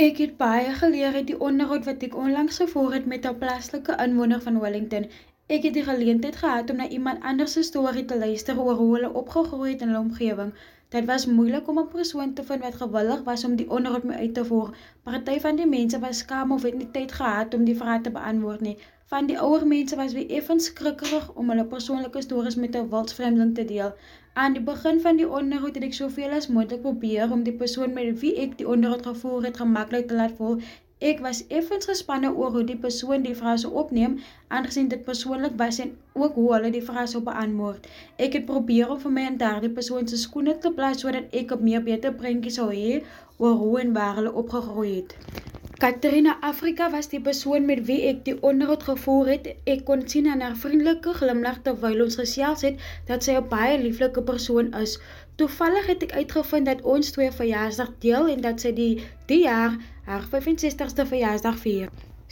Ek het baie geleer uit die onderhoud wat ek onlangs gevoer het met 'n plaaslike inwoner van Wellington. Ek het die geleentheid gehad om na iemand anders se storie te luister oor hoe hulle opgegroei het in hulle omgewing. Dit was moeilik om 'n persoon te vind wat gewillig was om die onderhoud mee uit te voer. Party van die mense was skaam of het nie tyd gehad om die vrae te beantwoord nie. Van die ouer mense was weer effens skrikkerig om hulle persoonlike stories met 'n wildsvreemdeling te deel. Aan die begin van die onderhoud het ek soveel as moontlik probeer om die persoon met wie ek die onderhoud gevoer het gemaklik te laat voel. Ek was effens gespanne oor hoe die persoon die vrae sou opneem, aangesien dit persoonlik was en ook hoe hulle die vrae sou beantwoord. Ek het probeer om vir my in daardie persoon se skoene te plaas sodat ek 'n meer beter prentjie sou hê oor hoe en waar hulle opgegroei het. Katrina Afrika was die persoon met wie ek die onderhoud gevoer het. Ek kon sien aan haar vriendelike glimlag terwyl ons gesels het dat sy 'n baie lieflike persoon is. Toevallig het ek uitgevind dat ons twee verjaarsdag deel en dat sy die die jaar haar 65ste verjaarsdag vier.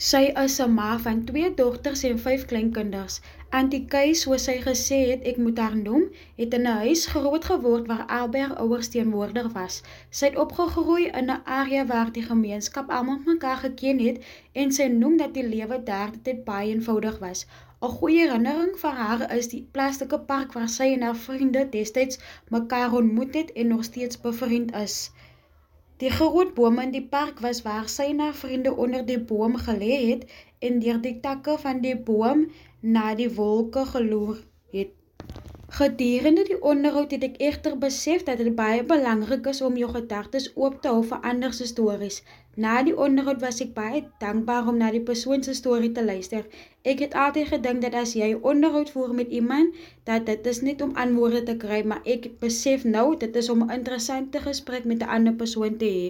Sy is 'n ma van twee dogters en vyf kleinkinders. Auntie Kay, soos sy gesê het ek moet haar noem, het in 'n huis groot geword waar albei ouers teenwoordig was. Sy het opgegroei in 'n area waar die gemeenskap almal mekaar geken het en sy noem dat die lewe daar dit baie eenvoudig was. 'n Goeie herinnering vir haar is die plaaslike park waar sy en haar vriende destyds mekaar ontmoet het en nog steeds bevriend is. Die groot bome in die park was waar sy haar vriende onder die boom gelê het en deur die takke van die boom na die wolke geloer het. Gedurende die onderhoud het ek egter besef dat dit baie belangrik is om jou gedagtes oop te hou vir ander se stories. Na die onderhoud was ek baie dankbaar om na die persoon se storie te luister. Ek het altyd gedink dat as jy onderhoud voer met iemand, dat dit is net om antwoorde te kry, maar ek besef nou dit is om 'n interessante gesprek met 'n ander persoon te hê.